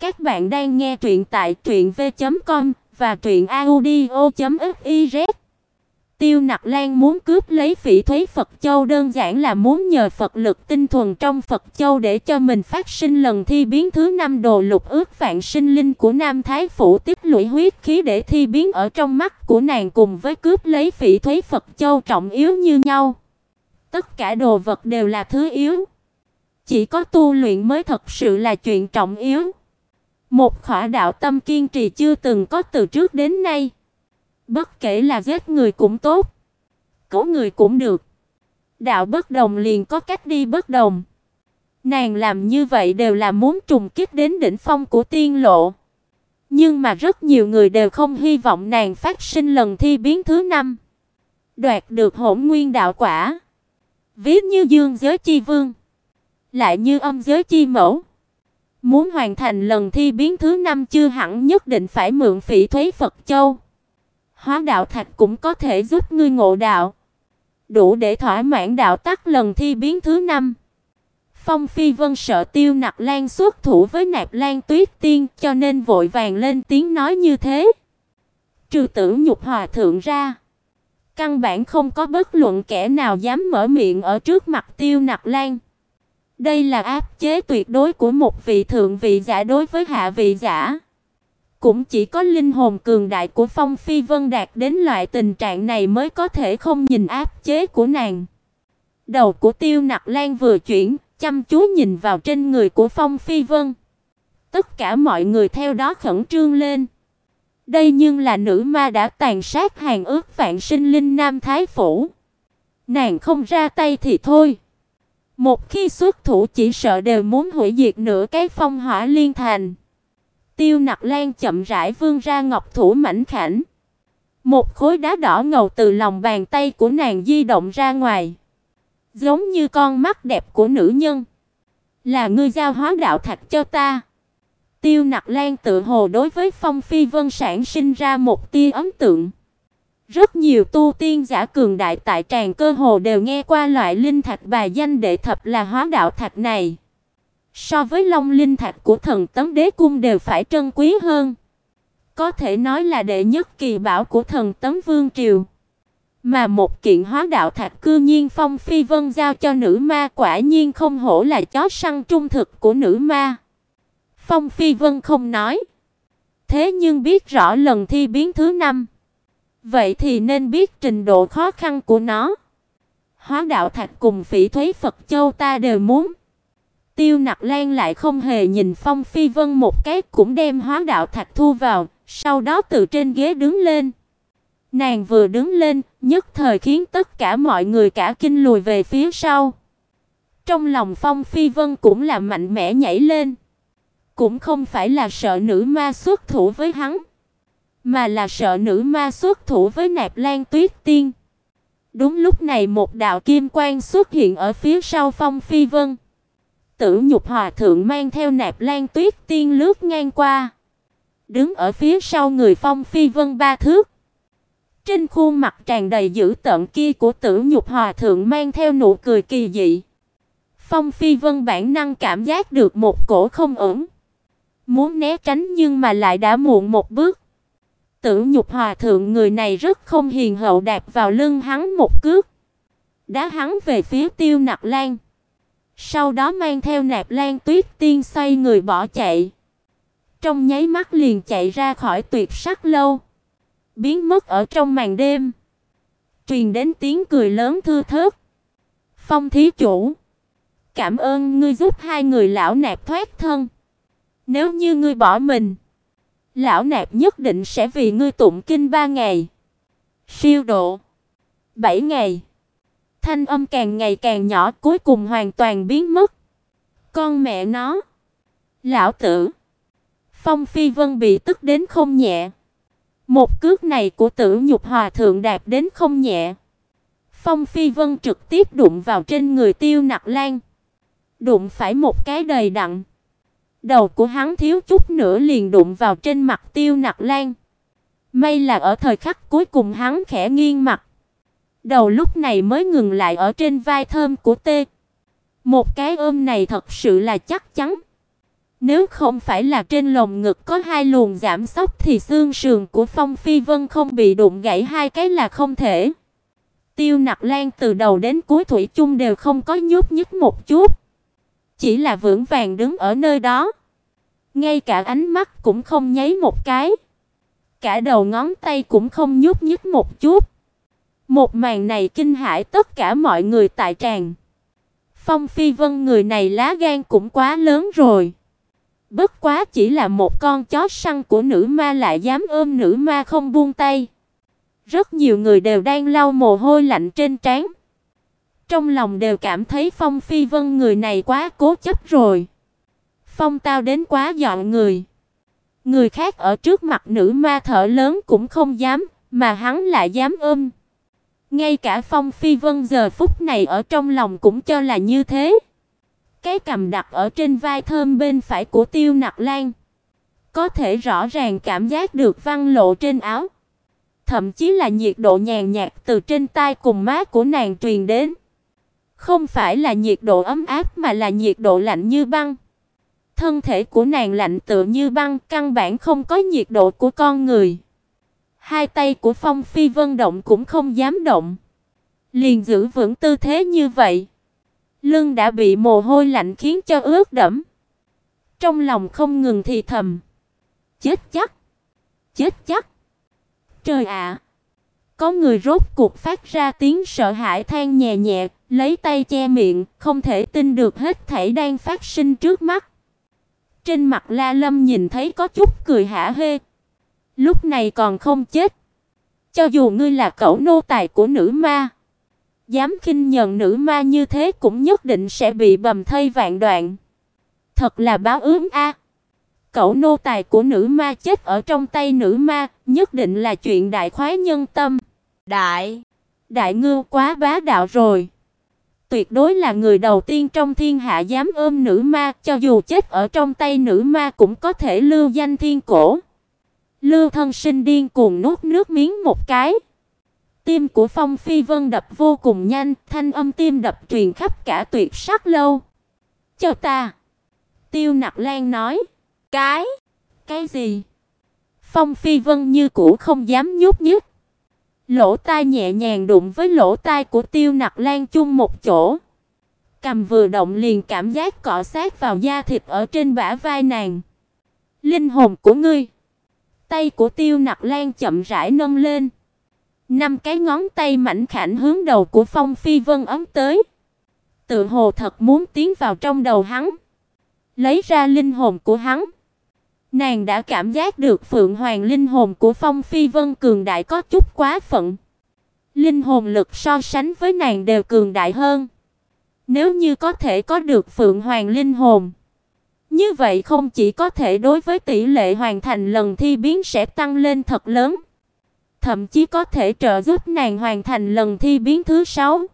Các bạn đang nghe truyện tại truyệnv.com và truyệnaudio.fiz. Tiêu Nặc Lan muốn cướp lấy Phỉ Thúy Phật Châu đơn giản là muốn nhờ Phật lực tinh thuần trong Phật Châu để cho mình phát sinh lần thi biến thứ năm đồ lục ước vạn sinh linh của Nam Thái phủ tiếp lũy huyết khí để thi biến ở trong mắt của nàng cùng với cướp lấy Phỉ Thúy Phật Châu trọng yếu như nhau. Tất cả đồ vật đều là thứ yếu, chỉ có tu luyện mới thật sự là chuyện trọng yếu. Một khỏa đạo tâm kiên trì chưa từng có từ trước đến nay. Bất kể là giết người cũng tốt, cấu người cũng được. Đạo bất đồng liền có cách đi bất đồng. Nàng làm như vậy đều là muốn trùng kích đến đỉnh phong của tiên lộ. Nhưng mà rất nhiều người đều không hy vọng nàng phát sinh lần thi biến thứ năm, đoạt được Hỗn Nguyên đạo quả. Ví như Dương giới chi vương, lại như Âm giới chi mẫu. Muốn hoàn thành lần thi biến thứ năm chưa hẳn nhất định phải mượn Phỉ Thúy Phật Châu. Hóa đạo thạch cũng có thể giúp ngươi ngộ đạo, đủ để thỏa mãn đạo tắc lần thi biến thứ năm. Phong Phi Vân sợ Tiêu Nặc Lan xuất thủ với Nạp Lan Tuyết Tiên, cho nên vội vàng lên tiếng nói như thế. Trừ Tử Nhục Hòa thượng ra, căn bản không có bất luận kẻ nào dám mở miệng ở trước mặt Tiêu Nặc Lan. Đây là áp chế tuyệt đối của một vị thượng vị giả đối với hạ vị giả. Cũng chỉ có linh hồn cường đại của Phong Phi Vân đạt đến loại tình trạng này mới có thể không nhìn áp chế của nàng. Đầu của Tiêu Nặc Lan vừa chuyển, chăm chú nhìn vào trên người của Phong Phi Vân. Tất cả mọi người theo đó khẩn trương lên. Đây nhưng là nữ ma đã tàn sát hàng ước vạn sinh linh nam thái phủ. Nàng không ra tay thì thôi. Một khi xuất thủ chỉ sợ đều muốn hủy diệt nửa cái phong hỏa liên thành. Tiêu Nặc Lan chậm rãi vươn ra ngọc thủ mảnh khảnh. Một khối đá đỏ ngầu từ lòng bàn tay của nàng di động ra ngoài, giống như con mắt đẹp của nữ nhân. "Là ngươi giao hóa đạo thạch cho ta?" Tiêu Nặc Lan tự hồ đối với Phong Phi Vân sản sinh ra một tia ấn tượng. Rất nhiều tu tiên giả cường đại tại tràng cơ hồ đều nghe qua loại linh thạch bài danh đệ thập là hóa đạo thạch này. So với Long linh thạch của thần tấm đế cung đều phải trân quý hơn. Có thể nói là đệ nhất kỳ bảo của thần tấm vương triều. Mà một kiện hóa đạo thạch cư nhiên Phong Phi Vân giao cho nữ ma quả nhiên không hổ là chó săn trung thực của nữ ma. Phong Phi Vân không nói. Thế nhưng biết rõ lần thi biến thứ năm Vậy thì nên biết trình độ khó khăn của nó. Hóa đạo thạch cùng Phỉ Thúy Phật Châu ta đều muốn. Tiêu Nặc Lan lại không hề nhìn Phong Phi Vân một cái, cũng đem hóa đạo thạch thu vào, sau đó từ trên ghế đứng lên. Nàng vừa đứng lên, nhất thời khiến tất cả mọi người cả kinh lùi về phía sau. Trong lòng Phong Phi Vân cũng là mạnh mẽ nhảy lên, cũng không phải là sợ nữ ma xuất thủ với hắn, mà là sợ nữ ma xuất thủ với Nạp Lan Tuyết Tiên. Đúng lúc này một đạo kim quang xuất hiện ở phía sau Phong Phi Vân. Tử Nhục Hòa thượng mang theo Nạp Lan Tuyết Tiên lướt ngang qua, đứng ở phía sau người Phong Phi Vân ba thước. Trên khuôn mặt tràn đầy dữ tợn kia của Tử Nhục Hòa thượng mang theo nụ cười kỳ dị. Phong Phi Vân bản năng cảm giác được một cổ không ổn, muốn né tránh nhưng mà lại đã muộn một bước. Tử Nhục Hòa thượng người này rất không hiền hậu đạp vào lưng hắn một cước, đá hắn về phía Tiêu Nặc Lan. Sau đó mang theo Nạp Lan Tuyết Tiên xoay người bỏ chạy. Trong nháy mắt liền chạy ra khỏi Tuyệt Sắc lâu, biến mất ở trong màn đêm. Truyền đến tiếng cười lớn thưa thớt. Phong thí chủ, cảm ơn ngươi giúp hai người lão nạp thoát thân. Nếu như ngươi bỏ mình, lão nạp nhất định sẽ vì ngươi tụng kinh ba ngày. Siêu độ bảy ngày. Thanh âm càng ngày càng nhỏ, cuối cùng hoàn toàn biến mất. Con mẹ nó, lão tử. Phong Phi Vân bị tức đến không nhẹ. Một cước này của Tử Nhục Hòa thượng đạp đến không nhẹ. Phong Phi Vân trực tiếp đụng vào trên người Tiêu Nặc Lan. Đụng phải một cái đầy đặn. Đầu của hắn thiếu chút nữa liền đụng vào trên mặt Tiêu Nặc Lan. May là ở thời khắc cuối cùng hắn khẽ nghiêng mặt. Đầu lúc này mới ngừng lại ở trên vai thơm của Tê. Một cái ôm này thật sự là chắc chắn. Nếu không phải là trên lồng ngực có hai luồng giảm sóc thì xương sườn của Phong Phi Vân không bị đụng gãy hai cái là không thể. Tiêu Nặc Lan từ đầu đến cuối thủy chung đều không có nhúc nhích một chút, chỉ là vững vàng đứng ở nơi đó. Ngay cả ánh mắt cũng không nháy một cái, cả đầu ngón tay cũng không nhúc nhích một chút. Một màn này kinh hãi tất cả mọi người tại tràng. Phong Phi Vân người này lá gan cũng quá lớn rồi. Bất quá chỉ là một con chó săn của nữ ma lại dám ôm nữ ma không buông tay. Rất nhiều người đều đang lau mồ hôi lạnh trên trán. Trong lòng đều cảm thấy Phong Phi Vân người này quá cố chấp rồi. Phong tao đến quá dọn người. Người khác ở trước mặt nữ ma thở lớn cũng không dám, mà hắn lại dám ôm. Ngay cả Phong Phi Vân giờ phút này ở trong lòng cũng cho là như thế. Cái cầm đặt ở trên vai thơm bên phải của Tiêu Nặc Lan, có thể rõ ràng cảm giác được văn lộ trên áo, thậm chí là nhiệt độ nhàn nhạt từ trên tai cùng má của nàng truyền đến. Không phải là nhiệt độ ấm áp mà là nhiệt độ lạnh như băng. Thân thể của nàng lạnh tựa như băng, căn bản không có nhiệt độ của con người. Hai tay của Phong Phi Vân động cũng không dám động, liền giữ vững tư thế như vậy. Lưng đã bị mồ hôi lạnh khiến cho ướt đẫm. Trong lòng không ngừng thì thầm, chết chắc, chết chắc. Trời ạ. Có người rốt cuộc phát ra tiếng sợ hãi than nhẹ nhẹ, lấy tay che miệng, không thể tin được hết thảy đang phát sinh trước mắt. Trên mặt La Lâm nhìn thấy có chút cười hả hê. Lúc này còn không chết. Cho dù ngươi là cẩu nô tài của nữ ma, dám khinh nhẫn nữ ma như thế cũng nhất định sẽ bị bầm thây vạn đoạn. Thật là báo ứng a. Cẩu nô tài của nữ ma chết ở trong tay nữ ma, nhất định là chuyện đại khoái nhân tâm. Đại, đại ngưu quá bá đạo rồi. Tuyệt đối là người đầu tiên trong thiên hạ dám ôm nữ ma, cho dù chết ở trong tay nữ ma cũng có thể lưu danh thiên cổ. Lưu Thân Sinh điên cuồng nuốt nước miếng một cái. Tim của Phong Phi Vân đập vô cùng nhanh, thanh âm tim đập truyền khắp cả tuyệt sắc lâu. "Cho ta." Tiêu Nặc Lan nói. "Cái? Cái gì?" Phong Phi Vân như cũ không dám nhúc nhích. Lỗ tai nhẹ nhàng đụng với lỗ tai của Tiêu Nặc Lan chung một chỗ. Cầm vừa động liền cảm giác cọ sát vào da thịt ở trên bả vai nàng. "Linh hồn của ngươi." Tay của Tiêu Nặc Lan chậm rãi nâng lên. Năm cái ngón tay mảnh khảnh hướng đầu của Phong Phi Vân ấm tới. Tự hồ thật muốn tiến vào trong đầu hắn, lấy ra linh hồn của hắn. Nàng đã cảm giác được Phượng Hoàng linh hồn của Phong Phi Vân cường đại có chút quá phận. Linh hồn lực so sánh với nàng đều cường đại hơn. Nếu như có thể có được Phượng Hoàng linh hồn, như vậy không chỉ có thể đối với tỷ lệ hoàn thành lần thi biến sẽ tăng lên thật lớn, thậm chí có thể trợ giúp nàng hoàn thành lần thi biến thứ 6.